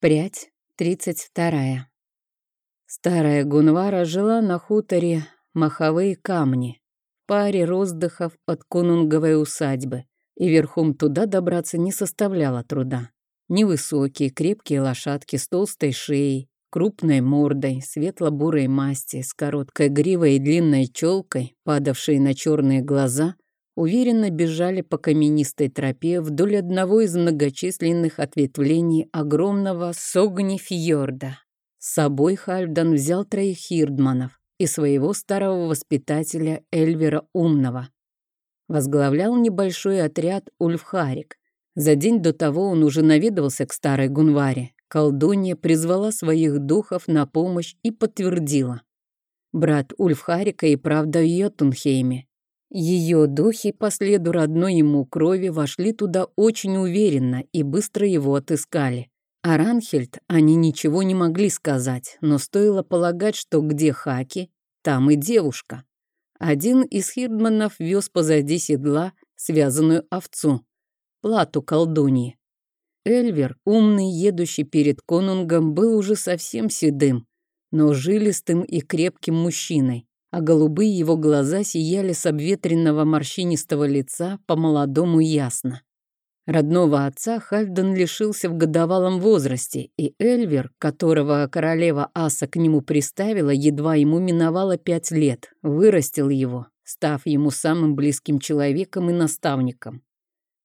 Прядь, тридцать вторая. Старая Гунвара жила на хуторе Маховые камни, паре роздыхов от конунговой усадьбы, и верхом туда добраться не составляло труда. Невысокие, крепкие лошадки с толстой шеей, крупной мордой, светло-бурой масти, с короткой гривой и длинной челкой, падавшей на черные глаза — уверенно бежали по каменистой тропе вдоль одного из многочисленных ответвлений огромного Согни-фьорда. С собой Хальфдан взял троих хирдманов и своего старого воспитателя Эльвера Умного. Возглавлял небольшой отряд Ульфхарик. За день до того он уже наведывался к старой Гунваре. Колдунья призвала своих духов на помощь и подтвердила. Брат Ульфхарика и правда в Йотунхейме, ее духи по следу родной ему крови вошли туда очень уверенно и быстро его отыскали. А Ранхельд они ничего не могли сказать, но стоило полагать, что где Хаки, там и девушка. Один из хирдманов вез позади седла связанную овцу, плату колдуньи. Эльвер, умный, едущий перед конунгом, был уже совсем седым, но жилистым и крепким мужчиной а голубые его глаза сияли с обветренного морщинистого лица по-молодому ясно. Родного отца Хальден лишился в годовалом возрасте, и Эльвер, которого королева Аса к нему приставила, едва ему миновало пять лет, вырастил его, став ему самым близким человеком и наставником.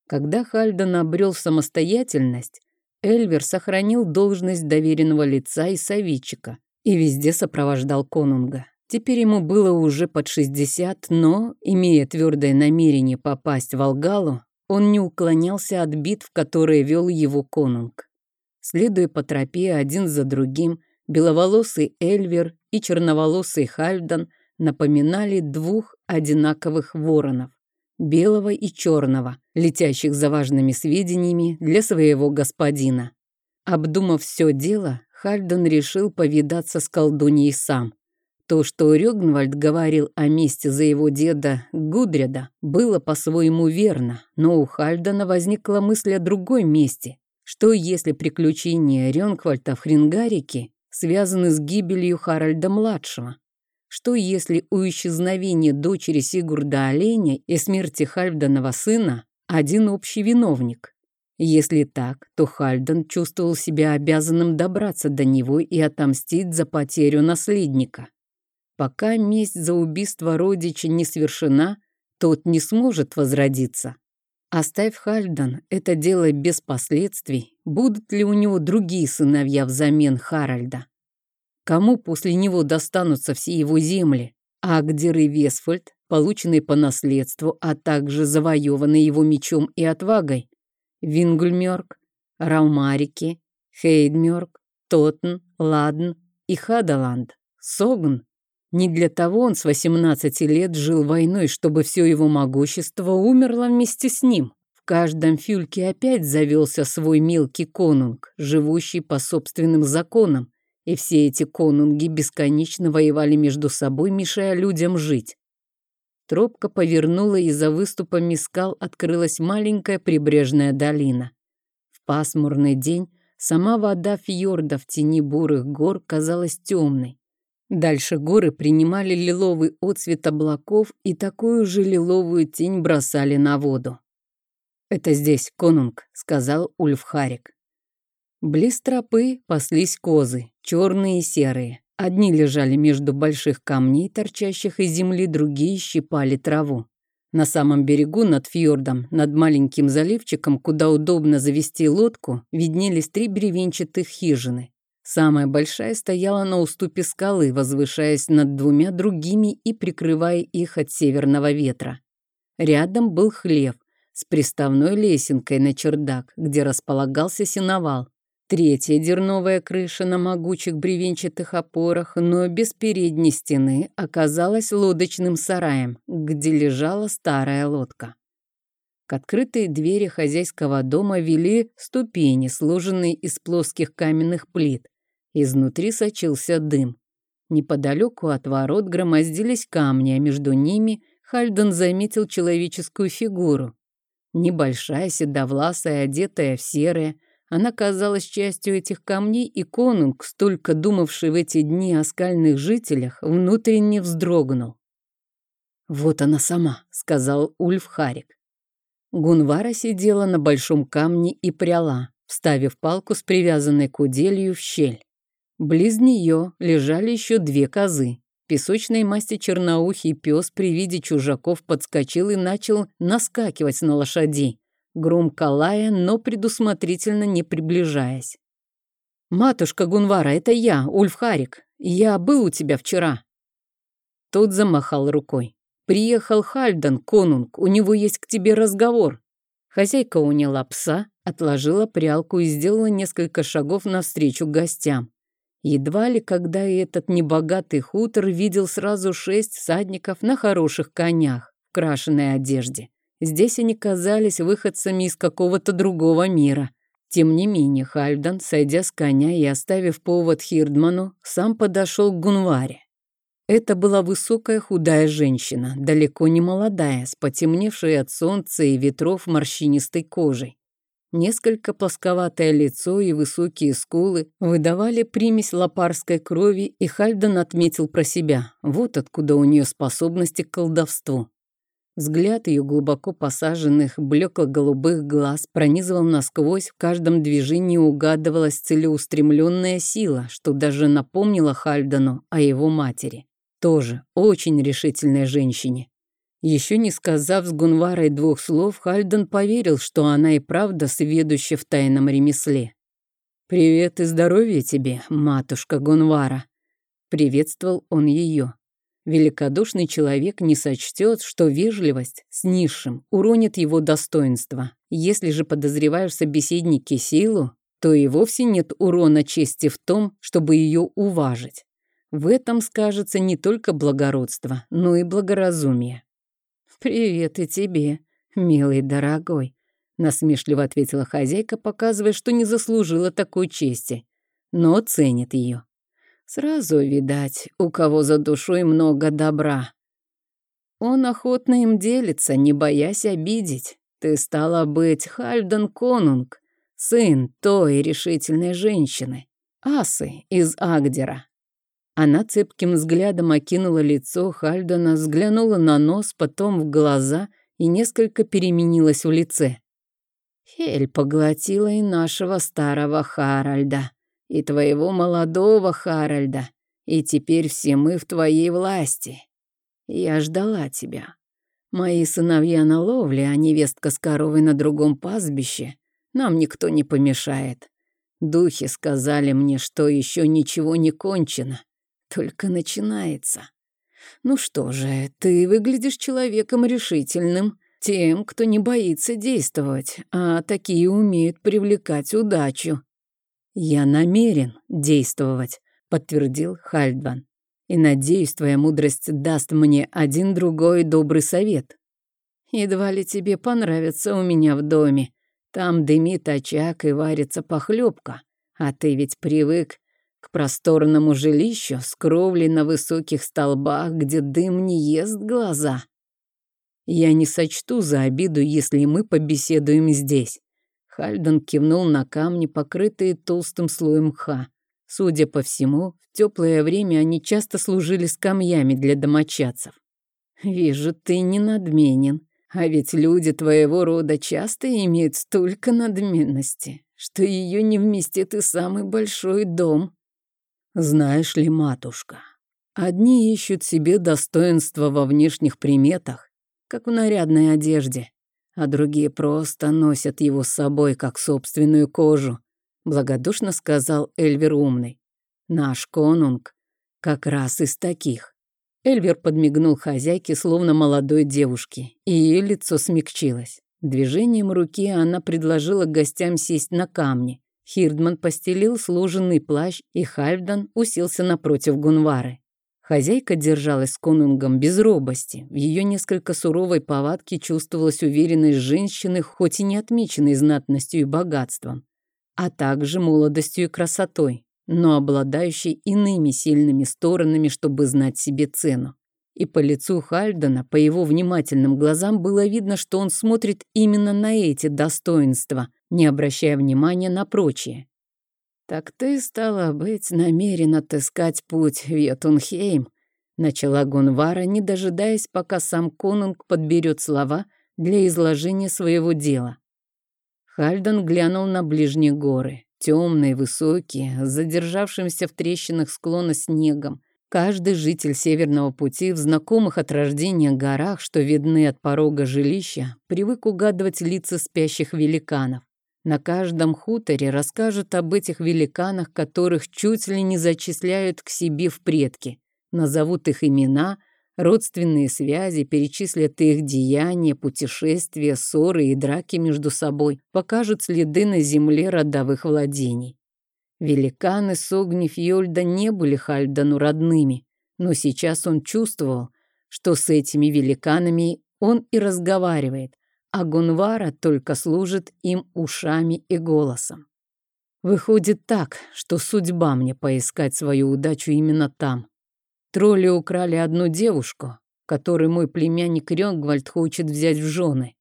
Когда Хальден обрел самостоятельность, Эльвер сохранил должность доверенного лица и советчика и везде сопровождал конунга. Теперь ему было уже под 60, но, имея твердое намерение попасть в Алгалу, он не уклонялся от битв, которые вел его конунг. Следуя по тропе один за другим, беловолосый Эльвер и черноволосый Хальдан напоминали двух одинаковых воронов, белого и черного, летящих за важными сведениями для своего господина. Обдумав все дело, Хальдан решил повидаться с колдуньей сам. То, что Рёгнвальд говорил о месте за его деда Гудряда, было по-своему верно, но у Хальдана возникла мысль о другой месте. Что если приключения Рёнквальда в Хрингарике связаны с гибелью Харальда-младшего? Что если у исчезновения дочери Сигурда Оленя и смерти Хальфданова сына один общий виновник? Если так, то Хальдан чувствовал себя обязанным добраться до него и отомстить за потерю наследника. Пока месть за убийство родича не свершена, тот не сможет возродиться. Оставь Хальдан это дело без последствий, будут ли у него другие сыновья взамен Харальда? Кому после него достанутся все его земли? Агдер и Весфольд, полученные по наследству, а также завоеванные его мечом и отвагой? Вингульмёрк, Раумарики, Хейдмёрк, Тотн, Ладн и Хадаланд, Согн. Не для того он с 18 лет жил войной, чтобы все его могущество умерло вместе с ним. В каждом фюльке опять завелся свой мелкий конунг, живущий по собственным законам, и все эти конунги бесконечно воевали между собой, мешая людям жить. Тропка повернула, и за выступами скал открылась маленькая прибрежная долина. В пасмурный день сама вода фьорда в тени бурых гор казалась темной. Дальше горы принимали лиловый отцвет облаков и такую же лиловую тень бросали на воду. «Это здесь, конунг», — сказал Ульфхарик. Близ тропы паслись козы, черные и серые. Одни лежали между больших камней, торчащих из земли, другие щипали траву. На самом берегу над фьордом, над маленьким заливчиком, куда удобно завести лодку, виднелись три бревенчатых хижины. Самая большая стояла на уступе скалы, возвышаясь над двумя другими и прикрывая их от северного ветра. Рядом был хлев с приставной лесенкой на чердак, где располагался сеновал. Третья дерновая крыша на могучих бревенчатых опорах, но без передней стены, оказалась лодочным сараем, где лежала старая лодка. К открытой двери хозяйского дома вели ступени, сложенные из плоских каменных плит. Изнутри сочился дым. Неподалеку от ворот громоздились камни, а между ними Хальден заметил человеческую фигуру. Небольшая, седовласая, одетая в серое, Она казалась частью этих камней, и конунг, столько думавший в эти дни о скальных жителях, внутренне вздрогнул. «Вот она сама», — сказал Ульф Харик. Гунвара сидела на большом камне и пряла, вставив палку с привязанной к уделью в щель. Близ нее лежали еще две козы. Песочной масти черноухий пес при виде чужаков подскочил и начал наскакивать на лошадей, громко лая, но предусмотрительно не приближаясь. «Матушка Гунвара, это я, Ульф Харик. Я был у тебя вчера». Тот замахал рукой. «Приехал Хальдан, конунг, у него есть к тебе разговор». Хозяйка уняла пса, отложила прялку и сделала несколько шагов навстречу гостям. Едва ли, когда этот небогатый хутор видел сразу шесть всадников на хороших конях, в крашенной одежде. Здесь они казались выходцами из какого-то другого мира. Тем не менее, Хальдан, сойдя с коня и оставив повод Хирдману, сам подошел к Гунваре. Это была высокая худая женщина, далеко не молодая, с потемневшей от солнца и ветров морщинистой кожей. Несколько плосковатое лицо и высокие скулы выдавали примесь лопарской крови, и Хальден отметил про себя. Вот откуда у нее способности к колдовству. Взгляд ее глубоко посаженных, блекло-голубых глаз пронизывал насквозь, в каждом движении угадывалась целеустремленная сила, что даже напомнило Хальдену о его матери. Тоже очень решительной женщине. Еще не сказав с Гунварой двух слов, Хальден поверил, что она и правда сведуща в тайном ремесле. «Привет и здоровья тебе, матушка Гунвара!» Приветствовал он ее. Великодушный человек не сочтет, что вежливость с низшим уронит его достоинство. Если же подозреваешь собеседнике силу, то и вовсе нет урона чести в том, чтобы ее уважить. В этом скажется не только благородство, но и благоразумие. «Привет и тебе, милый дорогой», — насмешливо ответила хозяйка, показывая, что не заслужила такой чести, но ценит ее. Сразу видать, у кого за душой много добра. Он охотно им делится, не боясь обидеть. Ты стала быть Хальден Конунг, сын той решительной женщины, Асы из Агдера. Она цепким взглядом окинула лицо Хальдена, взглянула на нос, потом в глаза и несколько переменилась в лице. «Хель поглотила и нашего старого Харальда, и твоего молодого Харальда, и теперь все мы в твоей власти. Я ждала тебя. Мои сыновья на ловле, а невестка с коровой на другом пастбище. Нам никто не помешает. Духи сказали мне, что еще ничего не кончено, только начинается. Ну что же, ты выглядишь человеком решительным, тем, кто не боится действовать, а такие умеют привлекать удачу. Я намерен действовать, подтвердил Хальдван. И надеюсь, твоя мудрость даст мне один другой добрый совет. Едва ли тебе понравится у меня в доме. Там дымит очаг и варится похлебка, а ты ведь привык к просторному жилищу с кровлей на высоких столбах, где дым не ест глаза. Я не сочту за обиду, если мы побеседуем здесь. Хальден кивнул на камни, покрытые толстым слоем мха. Судя по всему, в теплое время они часто служили скамьями для домочадцев. «Вижу, ты не надменен, а ведь люди твоего рода часто имеют столько надменности, что ее не вместит и самый большой дом». Знаешь ли, матушка, одни ищут себе достоинства во внешних приметах, как в нарядной одежде, а другие просто носят его с собой, как собственную кожу, благодушно сказал Эльвер умный. Наш конунг как раз из таких. Эльвер подмигнул хозяйке, словно молодой девушке, и ее лицо смягчилось. Движением руки она предложила гостям сесть на камни. Хирдман постелил сложенный плащ, и Хальфдан уселся напротив Гунвары. Хозяйка держалась с конунгом без робости. В ее несколько суровой повадке чувствовалась уверенность женщины, хоть и не отмеченной знатностью и богатством, а также молодостью и красотой, но обладающей иными сильными сторонами, чтобы знать себе цену. И по лицу Хальдена, по его внимательным глазам было видно, что он смотрит именно на эти достоинства, не обращая внимания на прочие. «Так ты, стала быть, намерен отыскать путь в Йотунхейм», начала Гунвара, не дожидаясь, пока сам конунг подберет слова для изложения своего дела. Хальден глянул на ближние горы, темные, высокие, с задержавшимся в трещинах склона снегом. Каждый житель Северного пути в знакомых от рождения горах, что видны от порога жилища, привык угадывать лица спящих великанов. На каждом хуторе расскажут об этих великанах, которых чуть ли не зачисляют к себе в предки. Назовут их имена, родственные связи, перечислят их деяния, путешествия, ссоры и драки между собой, покажут следы на земле родовых владений. Великаны Согни Фьольда не были Хальдану родными, но сейчас он чувствовал, что с этими великанами он и разговаривает, а Гунвара только служит им ушами и голосом. Выходит так, что судьба мне поискать свою удачу именно там. Тролли украли одну девушку, которую мой племянник Рёнгвальд хочет взять в жены.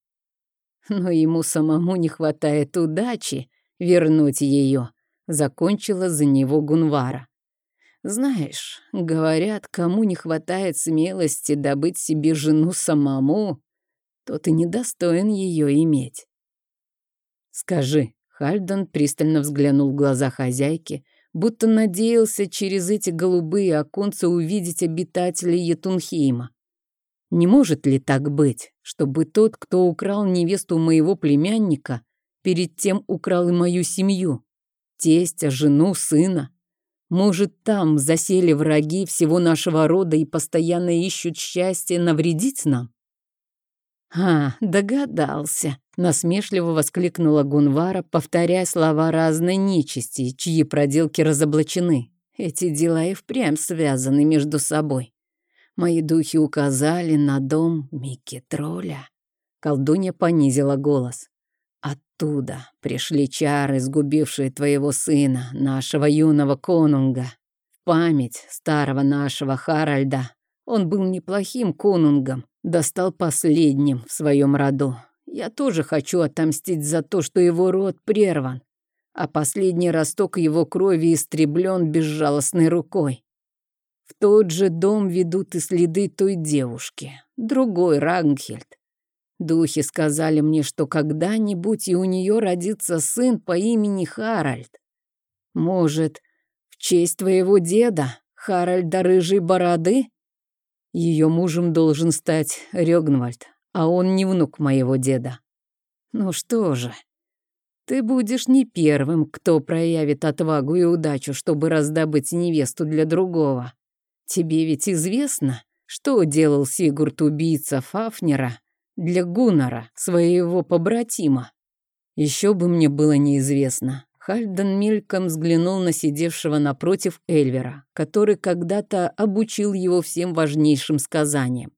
Но ему самому не хватает удачи вернуть ее, закончила за него Гунвара. Знаешь, говорят, кому не хватает смелости добыть себе жену самому, то ты недостоин ее иметь. Скажи, Хальден пристально взглянул в глаза хозяйки, будто надеялся через эти голубые оконца увидеть обитателей Етунхейма. Не может ли так быть, чтобы тот, кто украл невесту моего племянника, перед тем украл и мою семью, тестя, жену, сына? Может, там засели враги всего нашего рода и постоянно ищут счастье навредить нам? «А, догадался!» — насмешливо воскликнула Гунвара, повторяя слова разной нечисти, чьи проделки разоблачены. Эти дела и впрямь связаны между собой. Мои духи указали на дом Микки Тролля. Колдунья понизила голос. Оттуда пришли чары, сгубившие твоего сына, нашего юного конунга. В память старого нашего Харальда. Он был неплохим конунгом, достал последним в своем роду. Я тоже хочу отомстить за то, что его род прерван, а последний росток его крови истреблен безжалостной рукой. В тот же дом ведут и следы той девушки, другой Рангхельд. Духи сказали мне, что когда-нибудь и у нее родится сын по имени Харальд. Может, в честь твоего деда, Харальда Рыжей Бороды? Ее мужем должен стать Рёгнвальд, а он не внук моего деда. Ну что же, ты будешь не первым, кто проявит отвагу и удачу, чтобы раздобыть невесту для другого. Тебе ведь известно, что делал Сигурд-убийца Фафнера для Гуннара, своего побратима. Еще бы мне было неизвестно, Хальден мельком взглянул на сидевшего напротив Эльвера, который когда-то обучил его всем важнейшим сказаниям.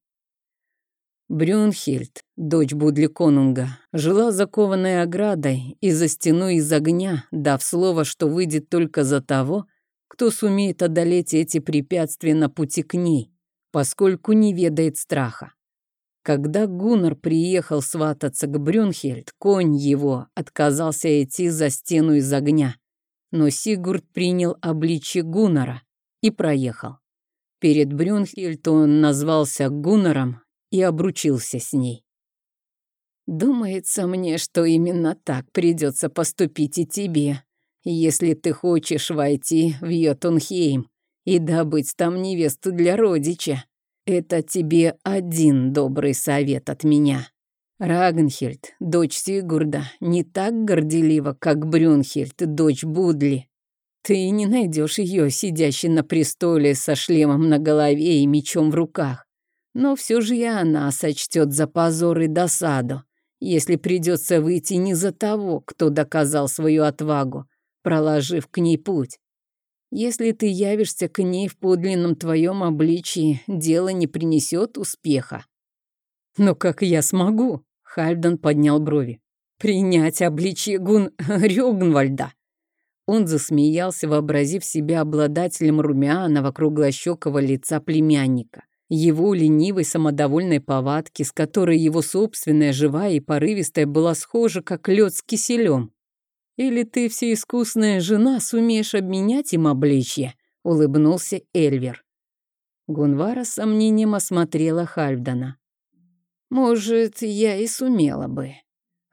Брюнхельд, дочь Будли Конунга, жила закованной оградой и за стеной из огня, дав слово, что выйдет только за того, кто сумеет одолеть эти препятствия на пути к ней, поскольку не ведает страха. Когда Гуннар приехал свататься к Брюнхельд, конь его отказался идти за стену из огня. Но Сигурд принял обличье Гуннара и проехал. Перед Брюнхельд он назвался Гуннаром и обручился с ней. «Думается мне, что именно так придется поступить и тебе, если ты хочешь войти в Йотунхейм и добыть там невесту для родича», это тебе один добрый совет от меня. Рагнхельд, дочь Сигурда, не так горделива, как Брюнхельд, дочь Будли. Ты не найдешь ее, сидящей на престоле со шлемом на голове и мечом в руках. Но все же и она сочтет за позор и досаду, если придется выйти не за того, кто доказал свою отвагу, проложив к ней путь. Если ты явишься к ней в подлинном твоем обличии, дело не принесет успеха. Но как я смогу? Хальден поднял брови. Принять обличие Гун Рюгнвальда. Он засмеялся, вообразив себя обладателем румяного круглощекого лица племянника. Его ленивой самодовольной повадки, с которой его собственная живая и порывистая была схожа, как лед с киселем. Или ты всеискусная жена, сумеешь обменять им обличье?» — улыбнулся Эльвер. Гунвара с сомнением осмотрела Хальфдана. «Может, я и сумела бы.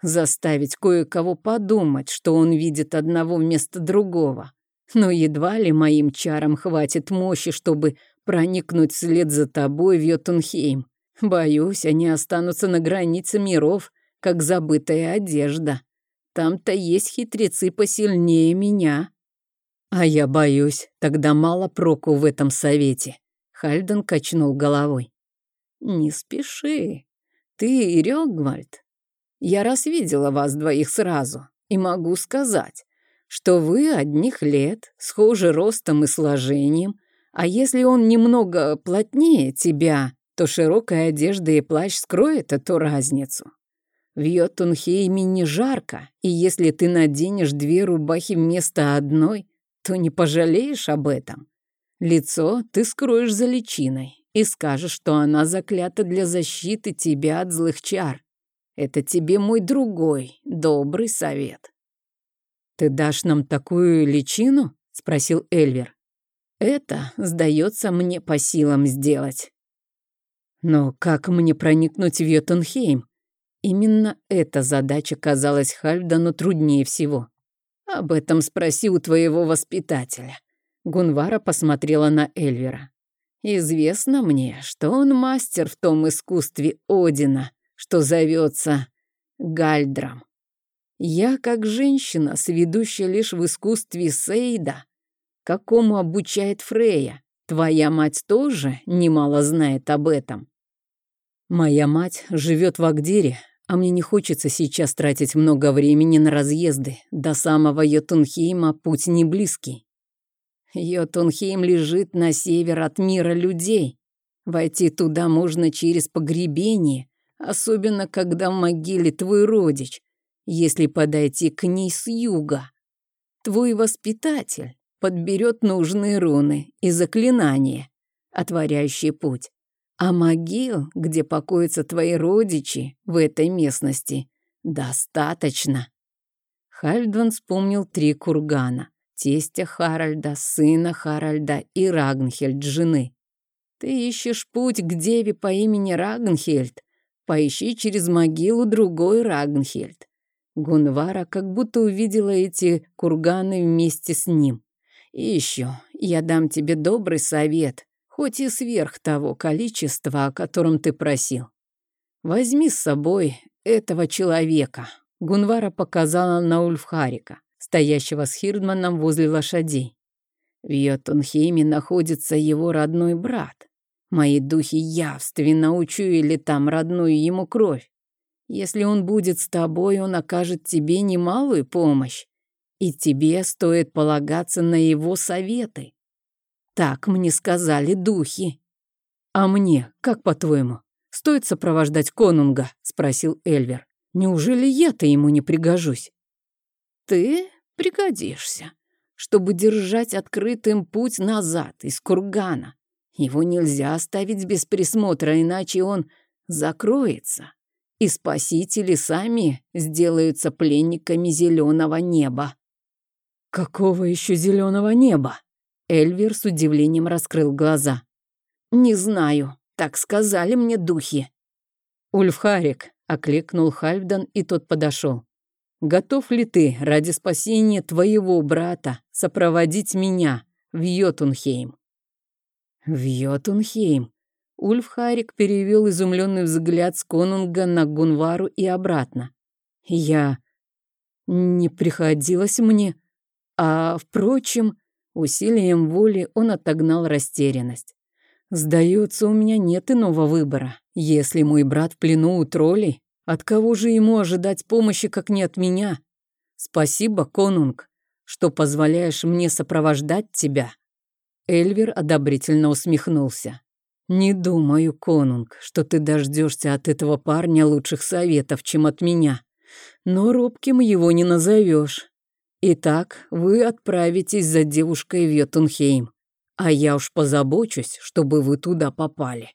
Заставить кое-кого подумать, что он видит одного вместо другого. Но едва ли моим чарам хватит мощи, чтобы проникнуть вслед за тобой в Йотунхейм. Боюсь, они останутся на границе миров, как забытая одежда. Там-то есть хитрецы посильнее меня. А я боюсь, тогда мало проку в этом совете. Хальден качнул головой. Не спеши. Ты и Рёгвальд. Я раз видела вас двоих сразу и могу сказать, что вы одних лет, схожи ростом и сложением, а если он немного плотнее тебя, то широкая одежда и плащ скроет эту разницу. В Йотунхейме не жарко, и если ты наденешь две рубахи вместо одной, то не пожалеешь об этом. Лицо ты скроешь за личиной и скажешь, что она заклята для защиты тебя от злых чар. Это тебе мой другой, добрый совет. «Ты дашь нам такую личину?» — спросил Эльвер. «Это, сдается мне по силам сделать». «Но как мне проникнуть в Йотунхейм?» Именно эта задача казалась Хальфдану труднее всего. «Об этом спроси у твоего воспитателя». Гунвара посмотрела на Эльвера. «Известно мне, что он мастер в том искусстве Одина, что зовется Гальдром. Я, как женщина, сведущая лишь в искусстве Сейда, какому обучает Фрея. Твоя мать тоже немало знает об этом. Моя мать живет в Агдире, а мне не хочется сейчас тратить много времени на разъезды. До самого Йотунхейма путь не близкий. Йотунхейм лежит на север от мира людей. Войти туда можно через погребение, особенно когда в могиле твой родич, если подойти к ней с юга. Твой воспитатель подберет нужные руны и заклинания, отворяющие путь. А могил, где покоятся твои родичи в этой местности, достаточно. Хальдван вспомнил три кургана. Тестя Харальда, сына Харальда и Рагнхельд, жены. Ты ищешь путь к деве по имени Рагнхельд. Поищи через могилу другой Рагнхельд. Гунвара как будто увидела эти курганы вместе с ним. И еще, я дам тебе добрый совет хоть и сверх того количества, о котором ты просил. Возьми с собой этого человека. Гунвара показала на Ульфхарика, стоящего с Хирдманом возле лошадей. В Йотунхейме находится его родной брат. Мои духи явственно учуяли там родную ему кровь. Если он будет с тобой, он окажет тебе немалую помощь. И тебе стоит полагаться на его советы. Так мне сказали духи. А мне, как по-твоему, стоит сопровождать конунга? Спросил Эльвер. Неужели я-то ему не пригожусь? Ты пригодишься, чтобы держать открытым путь назад из кургана. Его нельзя оставить без присмотра, иначе он закроется, и спасители сами сделаются пленниками зеленого неба. Какого еще зеленого неба? Эльвир с удивлением раскрыл глаза. «Не знаю, так сказали мне духи». «Ульфхарик», — окликнул Хальфдан, и тот подошел. «Готов ли ты ради спасения твоего брата сопроводить меня в Йотунхейм?» «В Йотунхейм?» Ульфхарик перевел изумленный взгляд с конунга на Гунвару и обратно. «Я... не приходилось мне... А, впрочем, Усилием воли он отогнал растерянность. «Сдается, у меня нет иного выбора. Если мой брат в плену у троллей, от кого же ему ожидать помощи, как не от меня? Спасибо, конунг, что позволяешь мне сопровождать тебя». Эльвер одобрительно усмехнулся. «Не думаю, конунг, что ты дождешься от этого парня лучших советов, чем от меня. Но робким его не назовешь. Итак, вы отправитесь за девушкой в Йотунхейм, а я уж позабочусь, чтобы вы туда попали.